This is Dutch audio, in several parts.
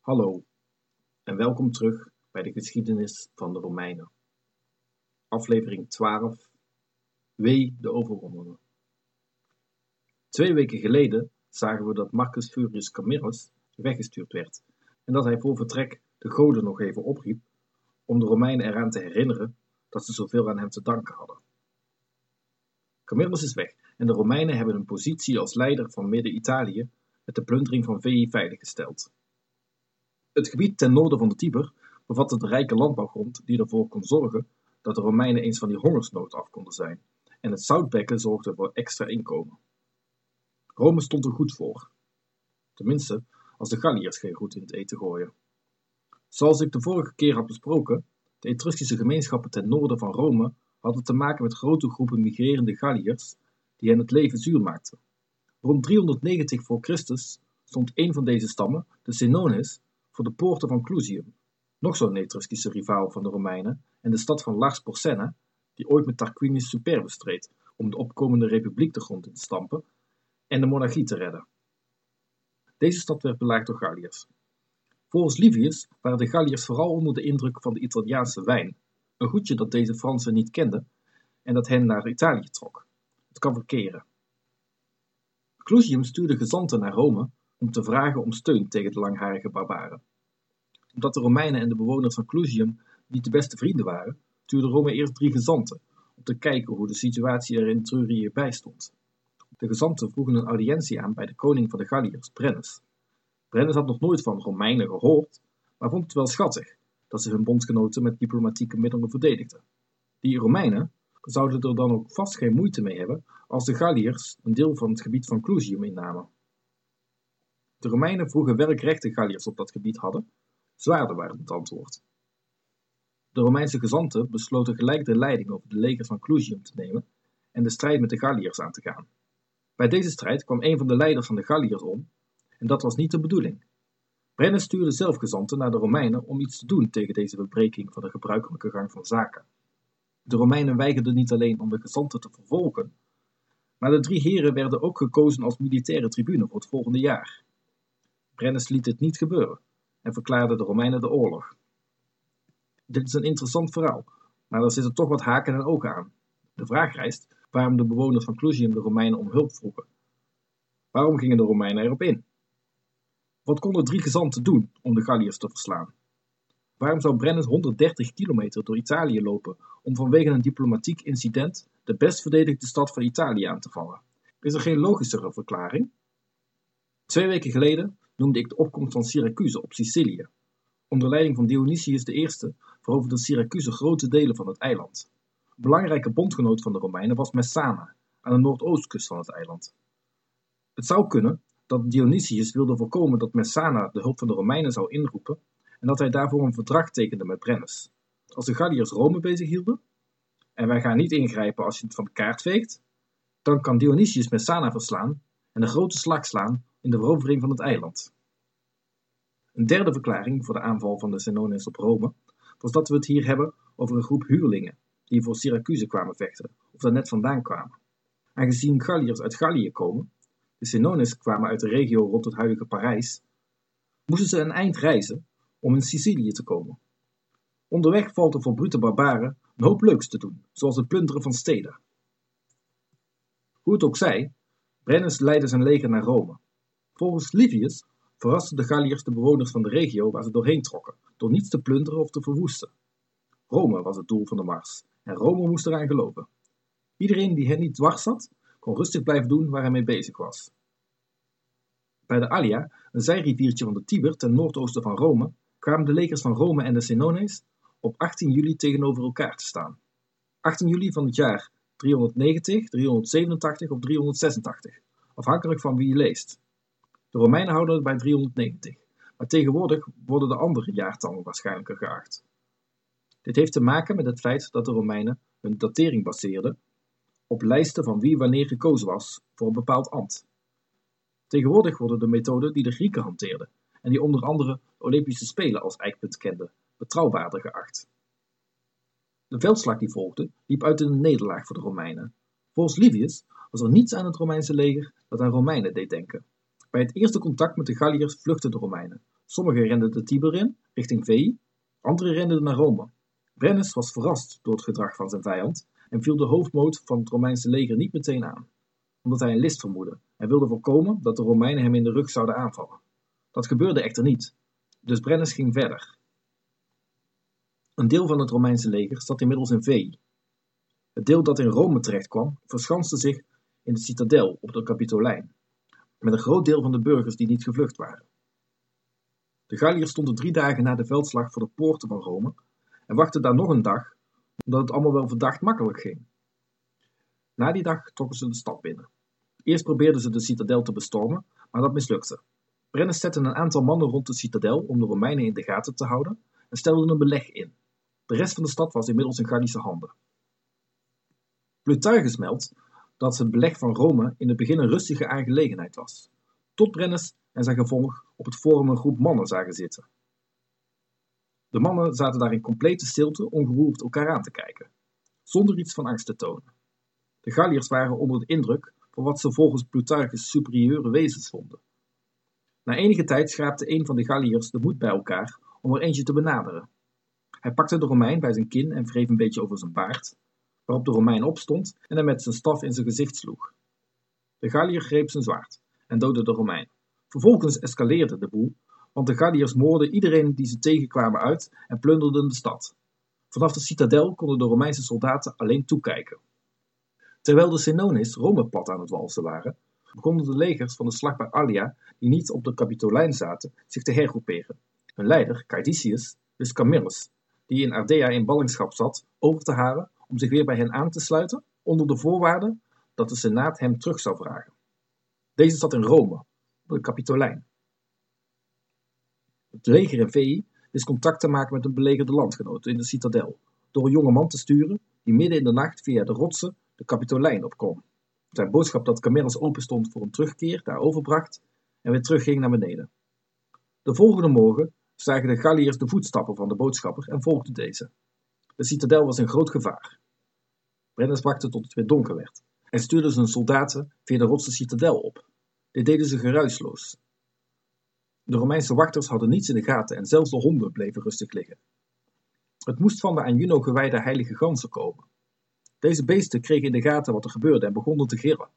Hallo en welkom terug bij de geschiedenis van de Romeinen. Aflevering 12 Wee de overwonnenen. Twee weken geleden zagen we dat Marcus Furius Camillus weggestuurd werd en dat hij voor vertrek de goden nog even opriep om de Romeinen eraan te herinneren dat ze zoveel aan hem te danken hadden. Camillus is weg en de Romeinen hebben een positie als leider van Midden-Italië met de plundering van Veii veiliggesteld. Het gebied ten noorden van de Tiber bevatte de rijke landbouwgrond die ervoor kon zorgen dat de Romeinen eens van die hongersnood af konden zijn, en het zoutbekken zorgde voor extra inkomen. Rome stond er goed voor. Tenminste, als de Galliërs geen goed in het eten gooien. Zoals ik de vorige keer had besproken, de Etruskische gemeenschappen ten noorden van Rome hadden te maken met grote groepen migrerende Galliërs die hen het leven zuur maakten. Rond 390 voor Christus stond een van deze stammen, de Senones, voor de poorten van Clusium, nog zo'n Etruskische rivaal van de Romeinen, en de stad van Lars Porsenna, die ooit met Tarquinius Superbus streed om de opkomende republiek de grond in te stampen en de monarchie te redden. Deze stad werd belaagd door Galliërs. Volgens Livius waren de Galliërs vooral onder de indruk van de Italiaanse wijn, een goedje dat deze Fransen niet kenden en dat hen naar Italië trok. Het kan verkeren. Clusium stuurde gezanten naar Rome om te vragen om steun tegen de langharige barbaren. Omdat de Romeinen en de bewoners van Clusium niet de beste vrienden waren, stuurde Rome eerst drie gezanten om te kijken hoe de situatie er in Trurië bij stond. De gezanten vroegen een audiëntie aan bij de koning van de Galliërs, Brennus. Brennus had nog nooit van Romeinen gehoord, maar vond het wel schattig dat ze hun bondgenoten met diplomatieke middelen verdedigden. Die Romeinen zouden er dan ook vast geen moeite mee hebben als de Galliërs een deel van het gebied van Clusium innamen. De Romeinen vroegen welk recht de Galliërs op dat gebied hadden. Zwaarder waren het antwoord. De Romeinse gezanten besloten gelijk de leiding over de legers van Clusium te nemen en de strijd met de Galliërs aan te gaan. Bij deze strijd kwam een van de leiders van de Galliërs om, en dat was niet de bedoeling. Brennus stuurde zelf gezanten naar de Romeinen om iets te doen tegen deze verbreking van de gebruikelijke gang van zaken. De Romeinen weigerden niet alleen om de gezanten te vervolgen, maar de drie heren werden ook gekozen als militaire tribune voor het volgende jaar. Brennus liet dit niet gebeuren en verklaarde de Romeinen de oorlog. Dit is een interessant verhaal, maar er zitten toch wat haken en ogen aan. De vraag rijst waarom de bewoners van Clusium de Romeinen om hulp vroegen. Waarom gingen de Romeinen erop in? Wat konden drie gezanten doen om de Galliërs te verslaan? Waarom zou Brennus 130 kilometer door Italië lopen om vanwege een diplomatiek incident de best verdedigde stad van Italië aan te vallen? Is er geen logischere verklaring? Twee weken geleden noemde ik de opkomst van Syracuse op Sicilië. Onder leiding van Dionysius I veroverde Syracuse grote delen van het eiland. Een belangrijke bondgenoot van de Romeinen was Messana, aan de noordoostkust van het eiland. Het zou kunnen dat Dionysius wilde voorkomen dat Messana de hulp van de Romeinen zou inroepen en dat hij daarvoor een verdrag tekende met Brennus. Als de Galliërs Rome bezig hielden, en wij gaan niet ingrijpen als je het van de kaart veegt, dan kan Dionysius Messana verslaan en een grote slag slaan in de verovering van het eiland. Een derde verklaring voor de aanval van de Senones op Rome was dat we het hier hebben over een groep huurlingen die voor Syracuse kwamen vechten of daar net vandaan kwamen. Aangezien Galliërs uit Gallië komen, de Senones kwamen uit de regio rond het huidige Parijs, moesten ze een eind reizen om in Sicilië te komen. Onderweg valt er voor brute barbaren een hoop leuks te doen, zoals het plunderen van steden. Hoe het ook zij, Brennus leidde zijn leger naar Rome. Volgens Livius verrasten de Galliërs de bewoners van de regio waar ze doorheen trokken, door niets te plunderen of te verwoesten. Rome was het doel van de mars, en Rome moest eraan geloven. Iedereen die hen niet dwars zat, kon rustig blijven doen waar hij mee bezig was. Bij de Alia, een zijriviertje van de Tiber ten noordoosten van Rome, kwamen de legers van Rome en de Senones op 18 juli tegenover elkaar te staan. 18 juli van het jaar 390, 387 of 386, afhankelijk van wie je leest. De Romeinen houden het bij 390, maar tegenwoordig worden de andere jaartallen waarschijnlijker geacht. Dit heeft te maken met het feit dat de Romeinen hun datering baseerden op lijsten van wie wanneer gekozen was voor een bepaald ambt. Tegenwoordig worden de methoden die de Grieken hanteerden en die onder andere Olympische Spelen als eikpunt kenden, betrouwbaarder geacht. De veldslag die volgde liep uit in een nederlaag voor de Romeinen. Volgens Livius was er niets aan het Romeinse leger dat aan Romeinen deed denken. Bij het eerste contact met de Galliërs vluchtten de Romeinen, Sommigen renden de Tiber in, richting Veii, anderen renden naar Rome. Brennus was verrast door het gedrag van zijn vijand en viel de hoofdmoot van het Romeinse leger niet meteen aan, omdat hij een list vermoedde en wilde voorkomen dat de Romeinen hem in de rug zouden aanvallen. Dat gebeurde echter niet, dus Brennus ging verder. Een deel van het Romeinse leger zat inmiddels in Veii. Het deel dat in Rome terechtkwam, verschanste zich in de citadel op de Capitolijn, met een groot deel van de burgers die niet gevlucht waren. De Galliërs stonden drie dagen na de veldslag voor de poorten van Rome en wachten daar nog een dag, omdat het allemaal wel verdacht makkelijk ging. Na die dag trokken ze de stad binnen. Eerst probeerden ze de citadel te bestormen, maar dat mislukte. Brennus zette een aantal mannen rond de citadel om de Romeinen in de gaten te houden en stelde een beleg in. De rest van de stad was inmiddels in Gallische handen. Plutarchus meldt dat het beleg van Rome in het begin een rustige aangelegenheid was, tot Brennus en zijn gevolg op het forum een groep mannen zagen zitten. De mannen zaten daar in complete stilte ongeroerd elkaar aan te kijken, zonder iets van angst te tonen. De Galliërs waren onder de indruk van wat ze volgens Plutarchus superieure wezens vonden. Na enige tijd schraapte een van de Galliërs de moed bij elkaar om er eentje te benaderen. Hij pakte de Romein bij zijn kin en wreef een beetje over zijn baard, waarop de Romein opstond en hem met zijn staf in zijn gezicht sloeg. De Galliër greep zijn zwaard en doodde de Romein. Vervolgens escaleerde de boel, want de Galliërs moorden iedereen die ze tegenkwamen uit en plunderden de stad. Vanaf de citadel konden de Romeinse soldaten alleen toekijken. Terwijl de Senonis Rome plat aan het walsen waren, begonnen de legers van de slag bij Alia, die niet op de Capitolijn zaten, zich te hergroeperen. Hun leider, Caedicius, wist Camillus, die in Ardea in ballingschap zat, over te halen om zich weer bij hen aan te sluiten, onder de voorwaarde dat de Senaat hem terug zou vragen. Deze zat in Rome, op de Capitolijn. Het leger in Veii wist contact te maken met een belegerde landgenoot in de citadel, door een jonge man te sturen die midden in de nacht via de rotsen de Capitolijn opkwam. Zijn boodschap dat Camillus open stond voor een terugkeer daar overbracht en weer terugging naar beneden. De volgende morgen zagen de Galliërs de voetstappen van de boodschapper en volgden deze. De citadel was in groot gevaar. Brennus wachtte tot het weer donker werd en stuurde zijn soldaten via de rotse citadel op. Dit deden ze geruisloos. De Romeinse wachters hadden niets in de gaten en zelfs de honden bleven rustig liggen. Het moest van de aan Juno gewijde heilige ganzen komen. Deze beesten kregen in de gaten wat er gebeurde en begonnen te gillen.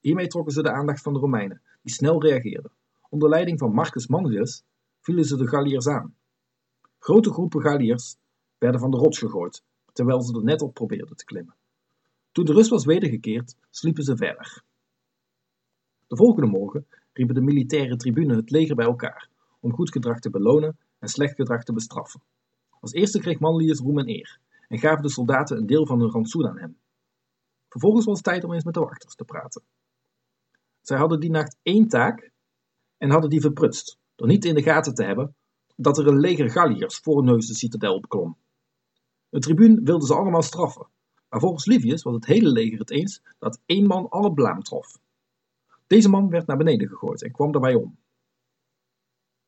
Hiermee trokken ze de aandacht van de Romeinen, die snel reageerden. Onder leiding van Marcus Manlius vielen ze de Galliërs aan. Grote groepen Galliërs werden van de rots gegooid, terwijl ze er net op probeerden te klimmen. Toen de rust was wedergekeerd, sliepen ze verder. De volgende morgen riepen de militaire tribune het leger bij elkaar om goed gedrag te belonen en slecht gedrag te bestraffen. Als eerste kreeg Manlius roem en eer en gaven de soldaten een deel van hun rantsoen aan hem. Vervolgens was het tijd om eens met de wachters te praten. Zij hadden die nacht één taak en hadden die verprutst, door niet in de gaten te hebben dat er een leger Galliërs voor neus de citadel opklom. De tribuun wilde ze allemaal straffen, maar volgens Livius was het hele leger het eens dat één man alle blaam trof. Deze man werd naar beneden gegooid en kwam daarbij om.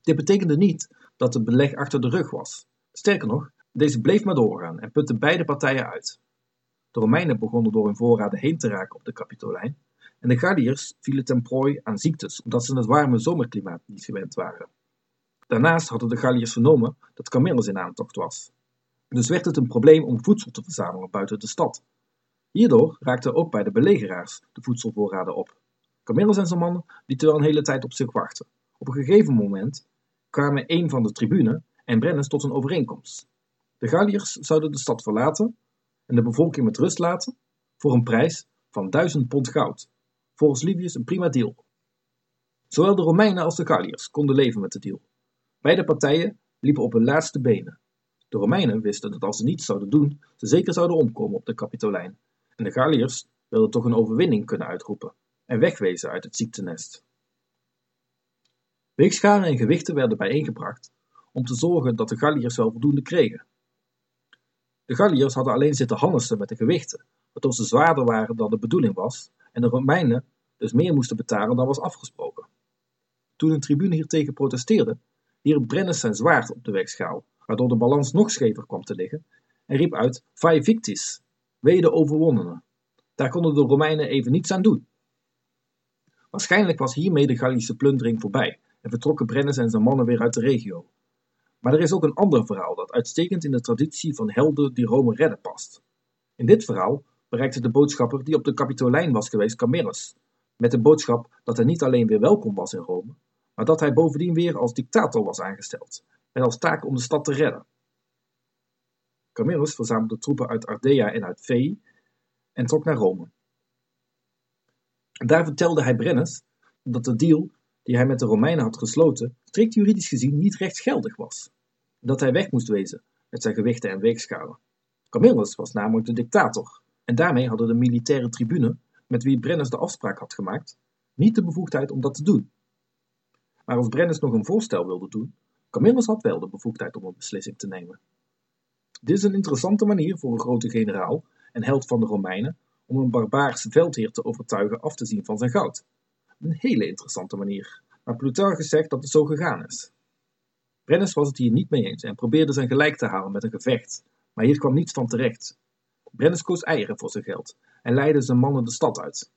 Dit betekende niet dat het beleg achter de rug was. Sterker nog, deze bleef maar doorgaan en putte beide partijen uit. De Romeinen begonnen door hun voorraden heen te raken op de Capitolijn en de Galliërs vielen ten prooi aan ziektes omdat ze het warme zomerklimaat niet gewend waren. Daarnaast hadden de Galliërs vernomen dat Camillus in aantocht was. Dus werd het een probleem om voedsel te verzamelen buiten de stad. Hierdoor raakten ook bij de belegeraars de voedselvoorraden op. Camillus en zijn mannen lieten wel een hele tijd op zich wachten. Op een gegeven moment kwamen een van de tribune en Brennus tot een overeenkomst. De Galliërs zouden de stad verlaten en de bevolking met rust laten voor een prijs van duizend pond goud. Volgens Livius een prima deal. Zowel de Romeinen als de Galliërs konden leven met de deal. Beide partijen liepen op hun laatste benen. De Romeinen wisten dat als ze niets zouden doen, ze zeker zouden omkomen op de Capitolijn. En de Galliërs wilden toch een overwinning kunnen uitroepen en wegwezen uit het ziektenest. Weegscharen en gewichten werden bijeengebracht om te zorgen dat de Galliërs wel voldoende kregen. De Galliërs hadden alleen zitten hannissen met de gewichten, waardoor ze zwaarder waren dan de bedoeling was en de Romeinen dus meer moesten betalen dan was afgesproken. Toen een tribune hiertegen protesteerde, wierp Brennus zijn zwaard op de weegschaal, waardoor de balans nog schever kwam te liggen, en riep uit: Vae victis, wee de overwonnenen. Daar konden de Romeinen even niets aan doen. Waarschijnlijk was hiermee de Gallische plundering voorbij en vertrokken Brennus en zijn mannen weer uit de regio. Maar er is ook een ander verhaal dat uitstekend in de traditie van helden die Rome redden past. In dit verhaal bereikte de boodschapper die op de Capitolijn was geweest Camillus, met de boodschap dat hij niet alleen weer welkom was in Rome, maar dat hij bovendien weer als dictator was aangesteld, met als taak om de stad te redden. Camillus verzamelde troepen uit Ardea en uit Veii en trok naar Rome. Daar vertelde hij Brennus dat de deal die hij met de Romeinen had gesloten, strikt juridisch gezien niet rechtsgeldig was. Dat hij weg moest wezen met zijn gewichten en weegschalen. Camillus was namelijk de dictator, en daarmee hadden de militaire tribune, met wie Brennus de afspraak had gemaakt, niet de bevoegdheid om dat te doen. Maar als Brennus nog een voorstel wilde doen, Camillus had wel de bevoegdheid om een beslissing te nemen. Dit is een interessante manier voor een grote generaal en held van de Romeinen om een barbaarse veldheer te overtuigen af te zien van zijn goud. Een hele interessante manier, maar Plutarchus zegt dat het zo gegaan is. Brennus was het hier niet mee eens en probeerde zijn gelijk te halen met een gevecht, maar hier kwam niets van terecht. Brennus koos eieren voor zijn geld en leidde zijn mannen de stad uit.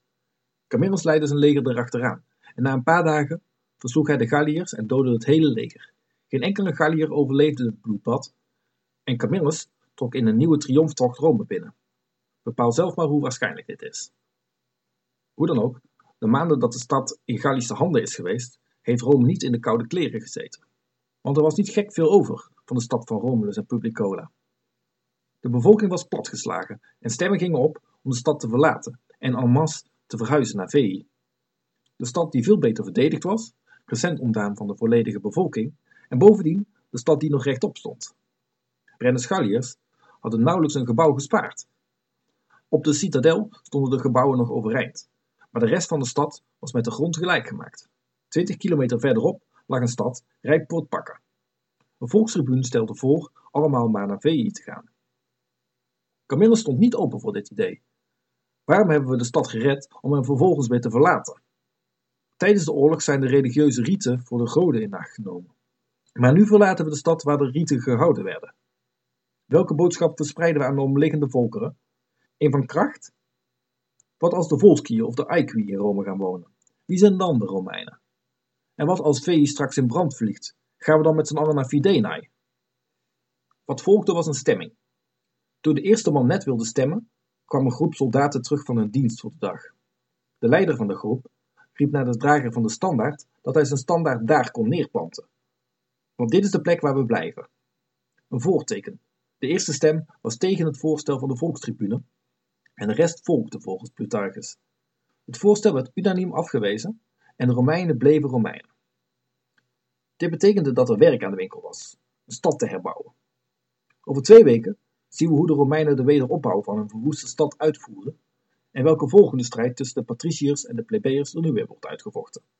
Camillus leidde zijn leger erachteraan en na een paar dagen versloeg hij de Galliërs en doodde het hele leger. Geen enkele Galliër overleefde het bloedbad en Camillus trok in een nieuwe triomftocht Rome binnen. Bepaal zelf maar hoe waarschijnlijk dit is. Hoe dan ook, de maanden dat de stad in Gallische handen is geweest, heeft Rome niet in de koude kleren gezeten. Want er was niet gek veel over van de stad van Romulus en Publicola. De bevolking was platgeslagen en stemmen gingen op om de stad te verlaten en en masse te verhuizen naar Veii. De stad die veel beter verdedigd was, recent ontdaan van de volledige bevolking, en bovendien de stad die nog rechtop stond. Brennus Galliërs hadden nauwelijks een gebouw gespaard. Op de citadel stonden de gebouwen nog overeind, maar de rest van de stad was met de grond gelijk gemaakt. Twintig kilometer verderop lag een stad rijk pakken. Een volkstribune stelde voor allemaal maar naar Veii te gaan. Camillus stond niet open voor dit idee. Waarom hebben we de stad gered om hem vervolgens weer te verlaten? Tijdens de oorlog zijn de religieuze riten voor de goden in acht genomen. Maar nu verlaten we de stad waar de riten gehouden werden. Welke boodschap verspreiden we aan de omliggende volkeren? Een van kracht? Wat als de Volskiën of de Aequi in Rome gaan wonen? Wie zijn dan de Romeinen? En wat als Veii straks in brand vliegt? Gaan we dan met z'n allen naar Fidenae? Wat volgde was een stemming. Toen de eerste man net wilde stemmen, kwam een groep soldaten terug van hun dienst voor de dag. De leider van de groep riep naar de drager van de standaard dat hij zijn standaard daar kon neerplanten. Want dit is de plek waar we blijven. Een voorteken. De eerste stem was tegen het voorstel van de volkstribune en de rest volgde volgens Plutarchus. Het voorstel werd unaniem afgewezen en de Romeinen bleven Romeinen. Dit betekende dat er werk aan de winkel was, een stad te herbouwen. Over twee weken zien we hoe de Romeinen de wederopbouw van een verwoeste stad uitvoeren en welke volgende strijd tussen de patriciërs en de plebeiers er nu weer wordt uitgevochten.